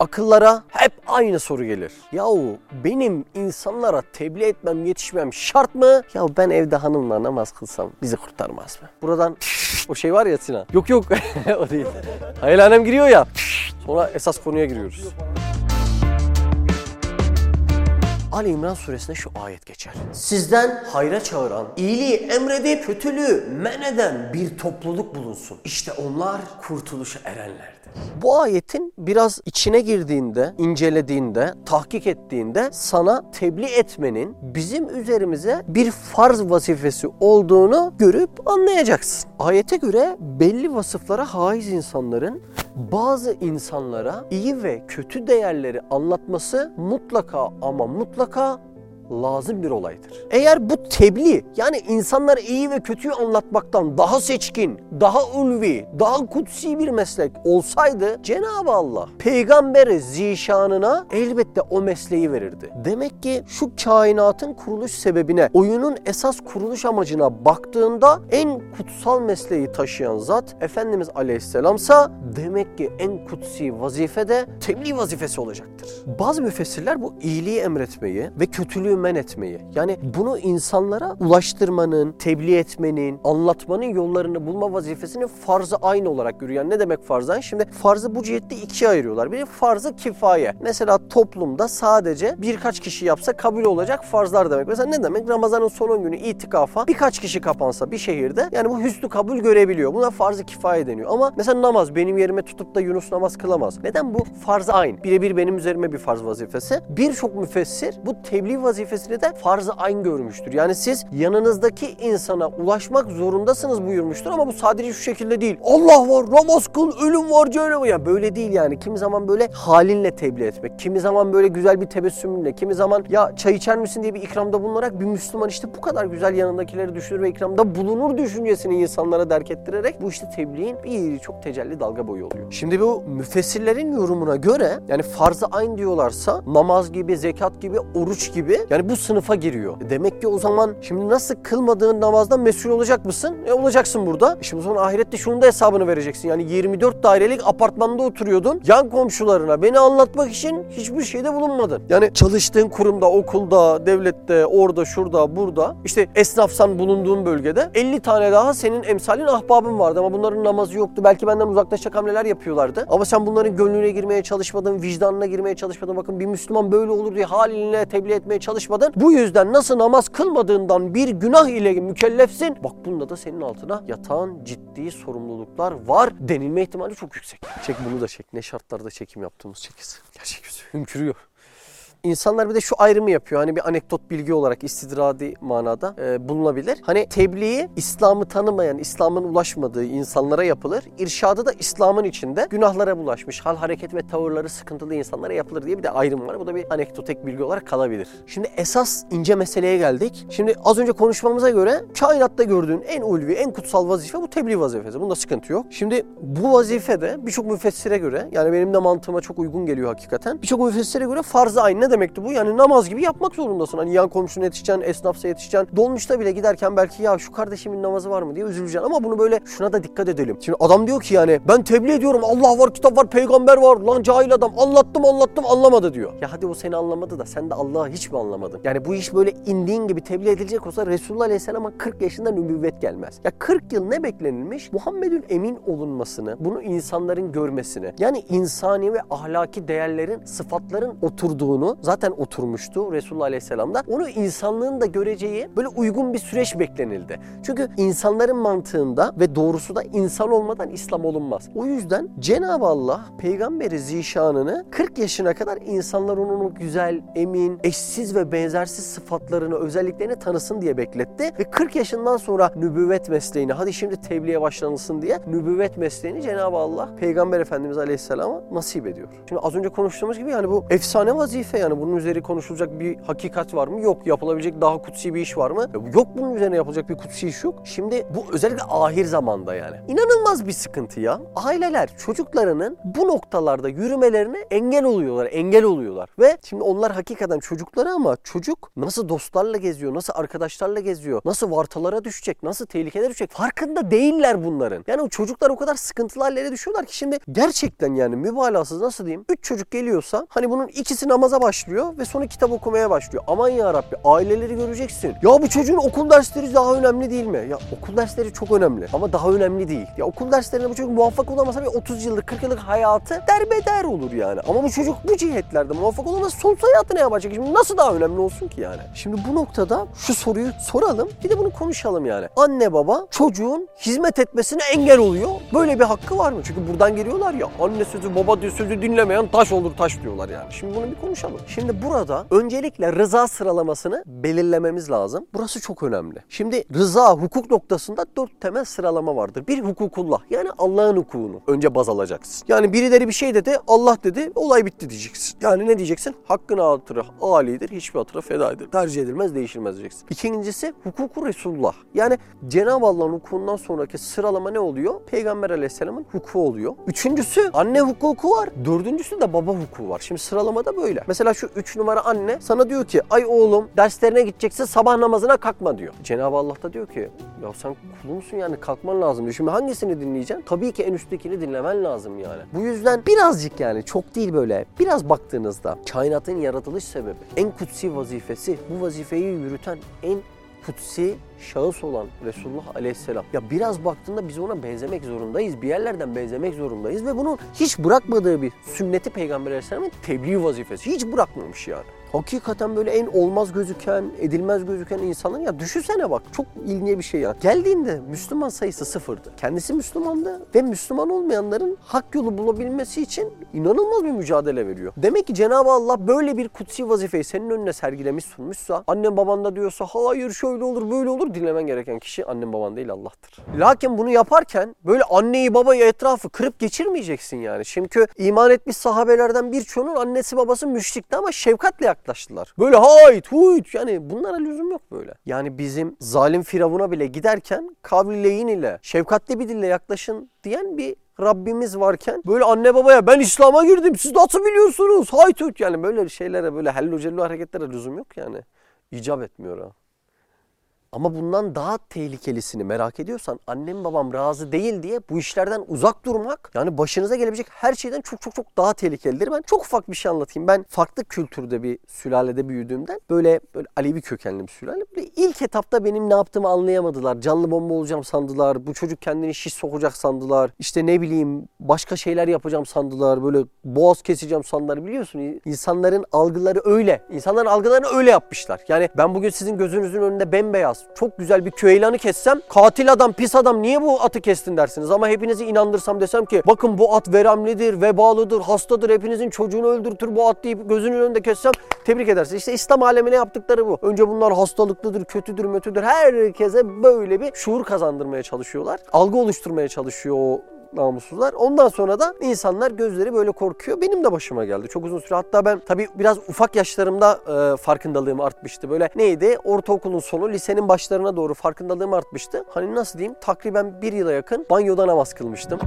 Akıllara hep aynı soru gelir. Yahu benim insanlara tebliğ etmem, yetişmem şart mı? Ya ben evde hanımla namaz kılsam bizi kurtarmaz mı? Buradan o şey var ya Sinan. Yok yok o değil. Hayal annem giriyor ya. Sonra esas konuya giriyoruz. Ali İmran suresinde şu ayet geçer. Sizden hayra çağıran, iyiliği emredip kötülüğü men eden bir topluluk bulunsun. İşte onlar kurtuluşa erenlerdir. Bu ayetin biraz içine girdiğinde, incelediğinde, tahkik ettiğinde sana tebliğ etmenin bizim üzerimize bir farz vazifesi olduğunu görüp anlayacaksın. Ayete göre belli vasıflara haiz insanların bazı insanlara iyi ve kötü değerleri anlatması mutlaka ama mutlaka lazım bir olaydır. Eğer bu tebliğ yani insanlara iyi ve kötüyü anlatmaktan daha seçkin, daha ulvi, daha kutsi bir meslek olsaydı Cenab-ı Allah peygamberi zişanına elbette o mesleği verirdi. Demek ki şu kainatın kuruluş sebebine, oyunun esas kuruluş amacına baktığında en kutsal mesleği taşıyan zat Efendimiz Aleyhisselamsa demek ki en kutsi vazife de tebliğ vazifesi olacaktır. Bazı müfessirler bu iyiliği emretmeyi ve kötülüğü men etmeyi yani bunu insanlara ulaştırmanın, tebliğ etmenin, anlatmanın yollarını bulma vazifesini farzı aynı olarak. Yani ne demek farzı aynı? Şimdi farzı bu cihette ikiye ayırıyorlar. Biri farzı kifaye. Mesela toplumda sadece birkaç kişi yapsa kabul olacak farzlar demek. Mesela ne demek? Ramazanın son 10 günü itikafa birkaç kişi kapansa bir şehirde yani bu hüsnü kabul görebiliyor. Buna farzı kifaye deniyor. Ama mesela namaz benim yerime tutup da Yunus namaz kılamaz. Neden bu? Farz aynı. Birebir benim üzerime bir farz vazifesi. Birçok müfessir bu tebliğ vazifesini de farz-ı ayn görmüştür. Yani siz yanınızdaki insana ulaşmak zorundasınız buyurmuştur ama bu sadece şu şekilde değil. Allah var, namaz kıl, ölüm var, cehennem var. Yani böyle değil yani. Kimi zaman böyle halinle tebliğ etmek, kimi zaman böyle güzel bir tebessümle, kimi zaman ya çay içer misin diye bir ikramda bulunarak bir Müslüman işte bu kadar güzel yanındakileri düşünür ve ikramda bulunur düşüncesini insanlara derk ettirerek bu işte tebliğin bir çok tecelli dalga boyu oluyor. Şimdi bu müfessirlerin yorumuna göre yani farz-ı ayn diyorlarsa namaz gibi, zekat gibi, oruç gibi yani bu sınıfa giriyor. E Demek ki o zaman şimdi nasıl kılmadığın namazdan mesul olacak mısın? E olacaksın burada. E şimdi zaman ahirette şunun da hesabını vereceksin. Yani 24 dairelik apartmanda oturuyordun. Yan komşularına beni anlatmak için hiçbir şeyde bulunmadın. Yani çalıştığın kurumda, okulda, devlette, orada, şurada, burada işte esnafsan bulunduğun bölgede 50 tane daha senin emsalin ahbabın vardı ama bunların namazı yoktu. Belki benden uzaklaşacak hamleler yapıyorlardı. Ama sen bunların gönlüne girmeye çalışmadın, vicdanına girmeye çalışmadın. Bakın bir Müslüman böyle olur diye haline tebliğ etmeye çalışmadın. Bu yüzden nasıl namaz kılmadığından bir günah ile mükellefsin. Bak bunda da senin altına yatan ciddi sorumluluklar var denilme ihtimali çok yüksek. Çek bunu da çek. Ne şartlarda çekim yaptığımız çekiz. Gerçekten hümkürüyor. İnsanlar bir de şu ayrımı yapıyor. Hani bir anekdot bilgi olarak istidradi manada e, bulunabilir. Hani tebliği İslam'ı tanımayan, İslam'ın ulaşmadığı insanlara yapılır. İrşadı da İslam'ın içinde günahlara bulaşmış, hal hareket ve tavırları sıkıntılı insanlara yapılır diye bir de ayrım var. Bu da bir anekdotek bilgi olarak kalabilir. Şimdi esas ince meseleye geldik. Şimdi az önce konuşmamıza göre kainatta gördüğün en ulvi, en kutsal vazife bu tebliğ vazifesi. Bunda sıkıntı yok. Şimdi bu vazifede birçok müfessire göre yani benim de mantığıma çok uygun geliyor hakikaten. Birçok müfessire göre farz-ı ayn ne demekti bu? Yani namaz gibi yapmak zorundasın. Hani yan komşuna yetişeceksin, esnafsa yetişeceksin. Dolmuşta bile giderken belki ya şu kardeşimin namazı var mı diye üzüleceksin. Ama bunu böyle şuna da dikkat edelim. Şimdi adam diyor ki yani ben tebliğ ediyorum Allah var, kitap var, peygamber var. Lan cahil adam anlattım anlattım anlamadı diyor. Ya hadi o seni anlamadı da sen de Allah'ı hiç mi anlamadın? Yani bu iş böyle indiğin gibi tebliğ edilecek olsa Resulullah Aleyhisselam'a 40 yaşında nübüvvet gelmez. Ya 40 yıl ne beklenilmiş? Muhammed'ün emin olunmasını, bunu insanların görmesini. Yani insani ve ahlaki değerlerin, sıfatların oturduğunu zaten oturmuştu Resulullah Aleyhisselam'da. Onu insanlığın da göreceği böyle uygun bir süreç beklenildi. Çünkü insanların mantığında ve doğrusu da insan olmadan İslam olunmaz. O yüzden Cenab-ı Allah peygamberi zişanını 40 yaşına kadar insanlar onun o güzel, emin, eşsiz ve benzersiz sıfatlarını, özelliklerini tanısın diye bekletti. Ve 40 yaşından sonra nübüvvet mesleğini, hadi şimdi tebliğe başlanılsın diye nübüvvet mesleğini Cenab-ı Allah Peygamber Efendimiz Aleyhisselam'a nasip ediyor. Şimdi az önce konuştuğumuz gibi yani bu efsane vazife yani Yani bunun üzeri konuşulacak bir hakikat var mı? Yok. Yapılabilecek daha kutsi bir iş var mı? Yok bunun üzerine yapılacak bir kutsi iş yok. Şimdi bu özellikle ahir zamanda yani. İnanılmaz bir sıkıntı ya. Aileler çocuklarının bu noktalarda yürümelerine engel oluyorlar, engel oluyorlar. Ve şimdi onlar hakikaten çocukları ama çocuk nasıl dostlarla geziyor, nasıl arkadaşlarla geziyor, nasıl vartalara düşecek, nasıl tehlikelere düşecek farkında değiller bunların. Yani o çocuklar o kadar sıkıntılı hallere düşüyorlar ki şimdi gerçekten yani mübalağasız nasıl diyeyim? Üç çocuk geliyorsa hani bunun ikisi namaza başlıyor ve sonra kitap okumaya başlıyor. Aman ya Rabbi aileleri göreceksin. Ya bu çocuğun okul dersleri daha önemli değil mi? Ya okul dersleri çok önemli ama daha önemli değil. Ya okul derslerine bu çocuk muvaffak olamasa bir 30 yıllık 40 yıllık hayatı derbeder olur yani. Ama bu çocuk bu cihetlerde muvaffak olamaz son hayatı ne yapacak? Şimdi nasıl daha önemli olsun ki yani? Şimdi bu noktada şu soruyu soralım bir de bunu konuşalım yani. Anne baba çocuğun hizmet etmesine engel oluyor. Böyle bir hakkı var mı? Çünkü buradan geliyorlar ya anne sözü baba sözü dinlemeyen taş olur taş diyorlar yani. Şimdi bunu bir konuşalım. Şimdi burada öncelikle rıza sıralamasını belirlememiz lazım. Burası çok önemli. Şimdi rıza hukuk noktasında dört temel sıralama vardır. Bir hukukullah yani Allah'ın hukukunu önce baz alacaksın. Yani birileri bir şey dedi Allah dedi olay bitti diyeceksin. Yani ne diyeceksin? Hakkın hatırı alidir hiçbir hatıra feda edilir. Tercih edilmez değişilmez diyeceksin. İkincisi hukuku Resulullah. Yani Cenab-ı Allah'ın hukukundan sonraki sıralama ne oluyor? Peygamber aleyhisselamın hukuku oluyor. Üçüncüsü anne hukuku var. Dördüncüsü de baba hukuku var. Şimdi sıralamada böyle. Mesela şu üç numara anne sana diyor ki ay oğlum derslerine gideceksin sabah namazına kalkma diyor. Cenab-ı Allah da diyor ki ya sen kulumsun yani kalkman lazım diyor. Şimdi hangisini dinleyeceksin? Tabii ki en üsttekini dinlemen lazım yani. Bu yüzden birazcık yani çok değil böyle biraz baktığınızda kainatın yaratılış sebebi en kutsi vazifesi bu vazifeyi yürüten en kutsi şahıs olan Resulullah Aleyhisselam. Ya biraz baktığında biz ona benzemek zorundayız. Bir yerlerden benzemek zorundayız ve bunun hiç bırakmadığı bir sünneti Peygamber Aleyhisselam'ın tebliğ vazifesi. Hiç bırakmamış yani. Hakikaten böyle en olmaz gözüken, edilmez gözüken insanın ya düşünsene bak çok ilginç bir şey ya. Geldiğinde Müslüman sayısı sıfırdı. Kendisi Müslümandı ve Müslüman olmayanların hak yolu bulabilmesi için inanılmaz bir mücadele veriyor. Demek ki Cenab-ı Allah böyle bir kutsi vazifeyi senin önüne sergilemiş sunmuşsa annen baban da diyorsa hayır şöyle olur böyle olur dinlemen gereken kişi annen baban değil Allah'tır. Lakin bunu yaparken böyle anneyi babayı etrafı kırıp geçirmeyeceksin yani. Çünkü iman etmiş sahabelerden birçoğunun annesi babası müşrikti ama şefkatle yaklaştılar. Böyle hayt huyt yani bunlara lüzum yok böyle. Yani bizim zalim firavuna bile giderken kavlileyin ile şefkatli bir dille yaklaşın diyen bir Rabbimiz varken böyle anne babaya ben İslam'a girdim siz nasıl biliyorsunuz hayt huyt yani böyle şeylere böyle hello hareketlere lüzum yok yani. İcap etmiyor ha. Ama bundan daha tehlikelisini merak ediyorsan annem babam razı değil diye bu işlerden uzak durmak yani başınıza gelebilecek her şeyden çok çok çok daha tehlikelidir. Ben çok ufak bir şey anlatayım. Ben farklı kültürde bir sülalede büyüdüğümden böyle böyle Alevi kökenli bir sülale. Böyle ilk etapta benim ne yaptığımı anlayamadılar. Canlı bomba olacağım sandılar. Bu çocuk kendini şiş sokacak sandılar. İşte ne bileyim başka şeyler yapacağım sandılar. Böyle boğaz keseceğim sandılar biliyorsun. İnsanların algıları öyle. İnsanların algılarını öyle yapmışlar. Yani ben bugün sizin gözünüzün önünde bembeyaz çok güzel bir küheylanı kessem katil adam pis adam niye bu atı kestin dersiniz. Ama hepinizi inandırsam desem ki bakın bu at veremlidir, vebalıdır, hastadır, hepinizin çocuğunu öldürtür bu at deyip gözünün önünde kessem tebrik edersiniz. İşte İslam alemine yaptıkları bu. Önce bunlar hastalıklıdır, kötüdür, mötüdür. Herkese böyle bir şuur kazandırmaya çalışıyorlar. Algı oluşturmaya çalışıyor namussuzlar. Ondan sonra da insanlar gözleri böyle korkuyor. Benim de başıma geldi çok uzun süre. Hatta ben tabii biraz ufak yaşlarımda e, farkındalığım artmıştı. Böyle neydi? Ortaokulun sonu, lisenin başlarına doğru farkındalığım artmıştı. Hani nasıl diyeyim? Takriben bir yıla yakın banyoda namaz kılmıştım.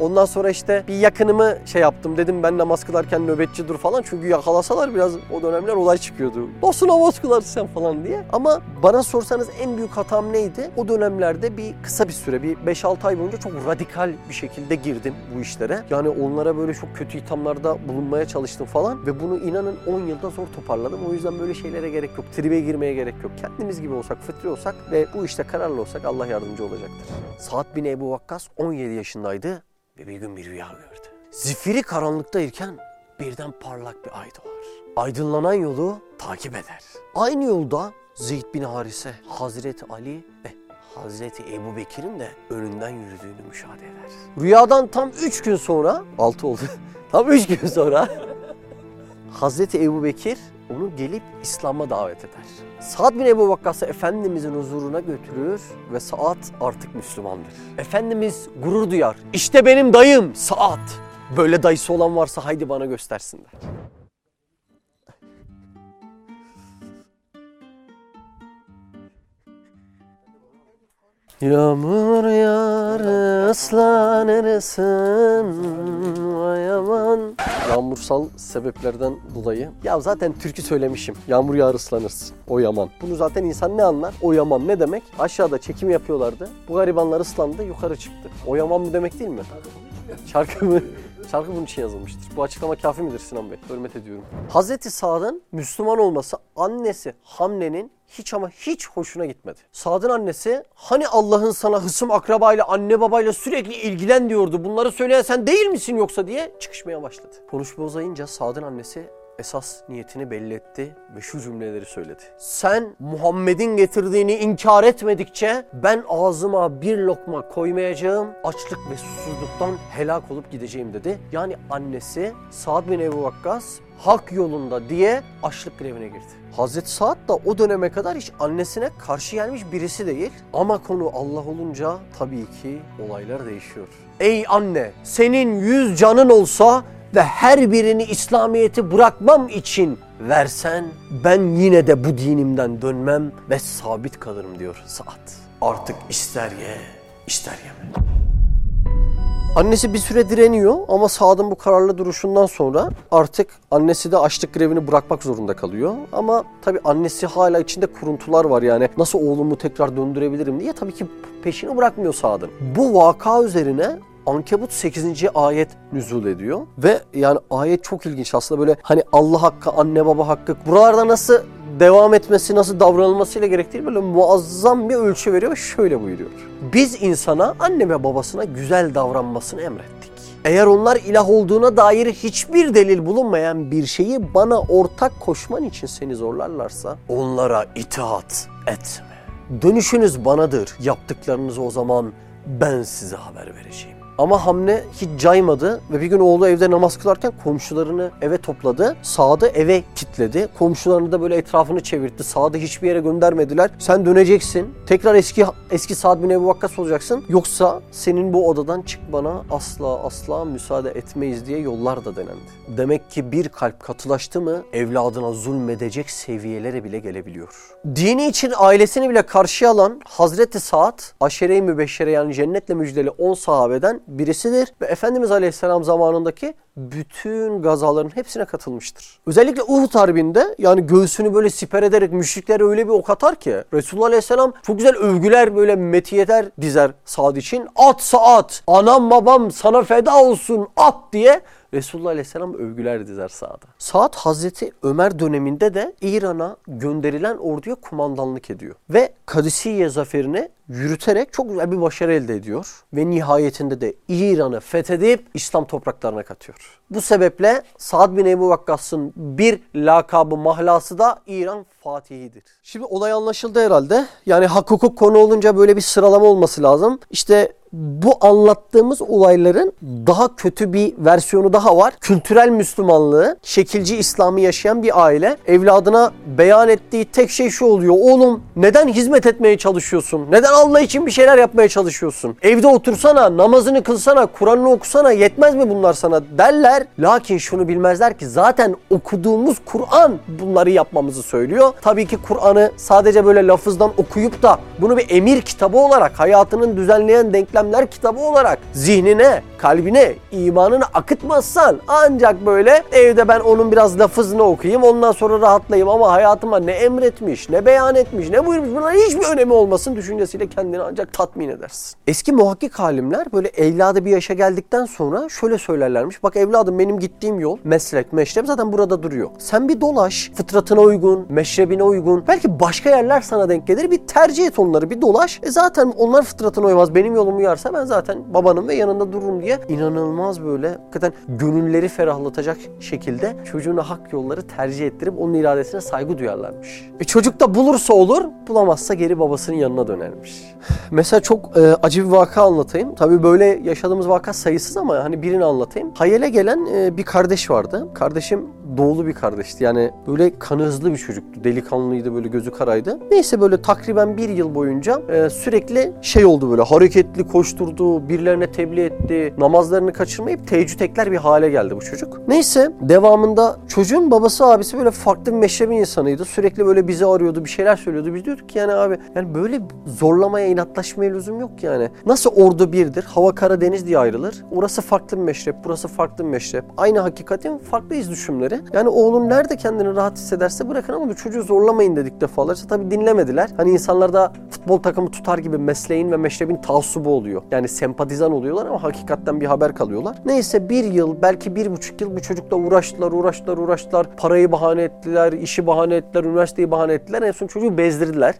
Ondan sonra işte bir yakınımı şey yaptım dedim ben namaz kılarken nöbetçi dur falan. Çünkü yakalasalar biraz o dönemler olay çıkıyordu. Nasıl namaz kılarsın sen falan diye. Ama bana sorsanız en büyük hatam neydi? O dönemlerde bir kısa bir süre bir 5-6 ay boyunca çok radikal bir şekilde girdim bu işlere. Yani onlara böyle çok kötü ithamlarda bulunmaya çalıştım falan. Ve bunu inanın 10 yılda zor toparladım. O yüzden böyle şeylere gerek yok. Tribe girmeye gerek yok. Kendimiz gibi olsak, fıtri olsak ve bu işte kararlı olsak Allah yardımcı olacaktır. Saat bin Ebu Vakkas 17 yaşındaydı ve bir gün bir rüya gördü. Zifiri karanlıktayken birden parlak bir ay doğar. Aydınlanan yolu takip eder. Aynı yolda Zeyd bin Harise, Hazreti Ali ve Hazreti Ebu Bekir'in de önünden yürüdüğünü müşahede eder. Rüyadan tam üç gün sonra, altı oldu, tam üç gün sonra Hazreti Ebu Bekir onu gelip İslam'a davet eder. Sa'd bin Ebu Vakkas'ı Efendimizin huzuruna götürür ve Sa'd artık Müslümandır. Efendimiz gurur duyar. İşte benim dayım Sa'd. Böyle dayısı olan varsa haydi bana göstersinler. Yağmur yağar ıslanırsın vay aman. Yağmursal sebeplerden dolayı. Ya zaten türkü söylemişim. Yağmur yağar ıslanırsın. O yaman. Bunu zaten insan ne anlar? O yaman ne demek? Aşağıda çekim yapıyorlardı. Bu garibanlar ıslandı yukarı çıktı. O yaman mı demek değil mi? Şarkı? Şarkı bunun için yazılmıştır. Bu açıklama kafi midir Sinan Bey? Hürmet ediyorum. Hazreti Sa'd'ın Müslüman olması annesi Hamne'nin hiç ama hiç hoşuna gitmedi. Sad'ın annesi hani Allah'ın sana hısım akrabayla anne babayla sürekli ilgilen diyordu. Bunları söyleyen sen değil misin yoksa diye çıkışmaya başladı. Konuşma uzayınca Sad'ın annesi esas niyetini belli etti ve şu cümleleri söyledi. Sen Muhammed'in getirdiğini inkar etmedikçe ben ağzıma bir lokma koymayacağım, açlık ve susuzluktan helak olup gideceğim dedi. Yani annesi Sa'd bin Ebu Vakkas hak yolunda diye açlık grevine girdi. Hazreti Sa'd da o döneme kadar hiç annesine karşı gelmiş birisi değil. Ama konu Allah olunca tabii ki olaylar değişiyor. Ey anne senin yüz canın olsa ve her birini İslamiyet'i bırakmam için versen ben yine de bu dinimden dönmem ve sabit kalırım diyor Sa'd. Artık ister ye ister yeme. Annesi bir süre direniyor ama Saad'ın bu kararlı duruşundan sonra artık annesi de açlık grevini bırakmak zorunda kalıyor. Ama tabii annesi hala içinde kuruntular var yani nasıl oğlumu tekrar döndürebilirim diye tabii ki peşini bırakmıyor Saad'ın. Bu vaka üzerine Ankebut 8. ayet nüzul ediyor. Ve yani ayet çok ilginç aslında böyle hani Allah hakkı, anne baba hakkı. Buralarda nasıl devam etmesi, nasıl davranılmasıyla gerektiği böyle muazzam bir ölçü veriyor ve şöyle buyuruyor. Biz insana, anne ve babasına güzel davranmasını emrettik. Eğer onlar ilah olduğuna dair hiçbir delil bulunmayan bir şeyi bana ortak koşman için seni zorlarlarsa onlara itaat etme. Dönüşünüz banadır. Yaptıklarınızı o zaman ben size haber vereceğim. Ama Hamne hiç caymadı ve bir gün oğlu evde namaz kılarken komşularını eve topladı. Sa'dı eve kitledi. Komşularını da böyle etrafını çevirdi. Sa'dı hiçbir yere göndermediler. Sen döneceksin. Tekrar eski eski Sa'd bin Ebu Vakkas olacaksın. Yoksa senin bu odadan çıkmana asla asla müsaade etmeyiz diye yollar da denendi. Demek ki bir kalp katılaştı mı evladına zulmedecek seviyelere bile gelebiliyor. Dini için ailesini bile karşıya alan Hazreti Sa'd, aşere-i mübeşşere yani cennetle müjdeli 10 sahabeden birisidir ve Efendimiz Aleyhisselam zamanındaki bütün gazaların hepsine katılmıştır. Özellikle Uhud Harbi'nde yani göğsünü böyle siper ederek müşriklere öyle bir ok atar ki Resulullah Aleyhisselam çok güzel övgüler böyle metiyeler dizer Sa'd için. At Sa'd, anam babam sana feda olsun at diye Resulullah Aleyhisselam övgüler dizer Sa'da. Sa'd Hazreti Ömer döneminde de İran'a gönderilen orduya kumandanlık ediyor. Ve Kadisiye zaferini yürüterek çok güzel bir başarı elde ediyor. Ve nihayetinde de İran'ı fethedip İslam topraklarına katıyor. Bu sebeple Sa'd bin Ebu Vakkas'ın bir lakabı mahlası da İran Fatihi'dir. Şimdi olay anlaşıldı herhalde. Yani hak hukuk konu olunca böyle bir sıralama olması lazım. İşte bu anlattığımız olayların daha kötü bir versiyonu daha var. Kültürel Müslümanlığı, şekilci İslam'ı yaşayan bir aile evladına beyan ettiği tek şey şu oluyor. Oğlum neden hizmet etmeye çalışıyorsun? Neden Allah için bir şeyler yapmaya çalışıyorsun? Evde otursana, namazını kılsana, Kur'an'ını okusana yetmez mi bunlar sana derler. Lakin şunu bilmezler ki zaten okuduğumuz Kur'an bunları yapmamızı söylüyor. Tabii ki Kur'an'ı sadece böyle lafızdan okuyup da bunu bir emir kitabı olarak hayatının düzenleyen denklemler kitabı olarak zihnine, kalbine, imanını akıtmazsan ancak böyle evde ben onun biraz lafızını okuyayım ondan sonra rahatlayayım ama hayatıma ne emretmiş, ne beyan etmiş, ne buyurmuş bunların hiçbir önemi olmasın düşüncesiyle kendini ancak tatmin edersin. Eski muhakkik halimler böyle evladı bir yaşa geldikten sonra şöyle söylerlermiş. Bak evladım benim gittiğim yol, meslek, meşrep zaten burada duruyor. Sen bir dolaş, fıtratına uygun, meşrebine uygun. Belki başka yerler sana denk gelir. Bir tercih et onları, bir dolaş. E zaten onlar fıtratına uymaz. Benim yolum uyarsa ben zaten babanın ve yanında dururum diye inanılmaz böyle hakikaten gönülleri ferahlatacak şekilde çocuğuna hak yolları tercih ettirip onun iradesine saygı duyarlarmış. E çocuk da bulursa olur, bulamazsa geri babasının yanına dönermiş. Mesela çok e, acı bir vaka anlatayım. Tabii böyle yaşadığımız vaka sayısız ama hani birini anlatayım. Hayale gelen e, bir kardeş vardı. Kardeşim doğulu bir kardeşti. Yani böyle kanı hızlı bir çocuktu. Delikanlıydı böyle gözü karaydı. Neyse böyle takriben bir yıl boyunca e, sürekli şey oldu böyle hareketli koşturdu, birilerine tebliğ etti, namazlarını kaçırmayıp teheccüd ekler bir hale geldi bu çocuk. Neyse devamında çocuğun babası abisi böyle farklı bir meşrebi insanıydı. Sürekli böyle bizi arıyordu, bir şeyler söylüyordu. Biz diyorduk ki yani abi yani böyle zorlamaya, inatlaşmaya lüzum yok yani. Nasıl ordu birdir, hava kara deniz diye ayrılır. Orası farklı bir meşrep, burası farklı bir meşrep. Aynı hakikatin farklı iz düşümleri. Yani oğlum nerede kendini rahat hissederse bırakın ama bu çocuğu zorlamayın dedik defalarca. Tabii dinlemediler. Hani insanlar da futbol takımı tutar gibi mesleğin ve meşrebin taassubu oluyor. Yani sempatizan oluyorlar ama hakikatten bir haber kalıyorlar. Neyse bir yıl belki bir buçuk yıl bu çocukla uğraştılar, uğraştılar, uğraştılar. Parayı bahane ettiler, işi bahane ettiler, üniversiteyi bahane ettiler. En son çocuğu bezdirdiler.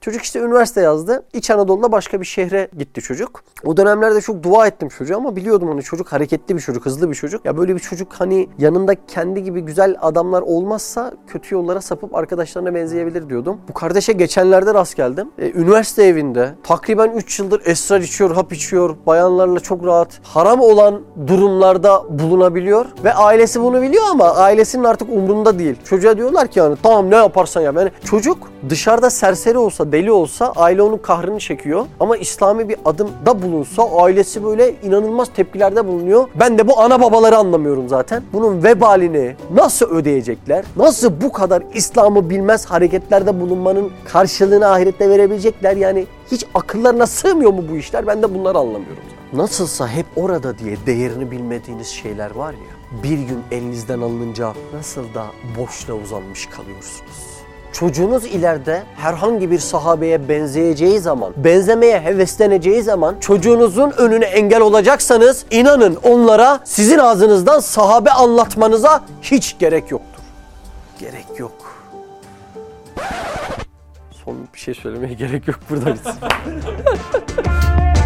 Çocuk işte üniversite yazdı. İç Anadolu'da başka bir şehre gitti çocuk. O dönemlerde çok dua ettim çocuğa ama biliyordum hani çocuk hareketli bir çocuk, hızlı bir çocuk. Ya böyle bir çocuk hani yanında kendi gibi güzel adamlar olmazsa kötü yollara sapıp arkadaşlarına benzeyebilir diyordum. Bu kardeşe geçenlerde rast geldim. Ee, üniversite evinde takriben 3 yıldır esrar içiyor, hap içiyor. Bayanlarla çok rahat. Haram olan durumlarda bulunabiliyor ve ailesi bunu biliyor ama ailesinin artık umrunda değil. Çocuğa diyorlar ki yani tamam ne yaparsan yap. Yani çocuk dışarıda serseri olsa, deli olsa aile onun kahrını çekiyor. Ama İslami bir adımda bulunsa ailesi böyle inanılmaz tepkilerde bulunuyor. Ben de bu ana babaları anlamıyorum zaten. Bunun vebalini nasıl ödeyecekler? Nasıl bu kadar İslam'ı bilmez hareketlerde bulunmanın karşılığını ahirette verebilecekler? Yani hiç akıllarına sığmıyor mu bu işler? Ben de bunları anlamıyorum. Nasılsa hep orada diye değerini bilmediğiniz şeyler var ya. Bir gün elinizden alınınca nasıl da boşluğa uzanmış kalıyorsunuz. Çocuğunuz ileride herhangi bir sahabeye benzeyeceği zaman, benzemeye hevesleneceği zaman çocuğunuzun önüne engel olacaksanız inanın onlara sizin ağzınızdan sahabe anlatmanıza hiç gerek yoktur. Gerek yok. Son bir şey söylemeye gerek yok burada.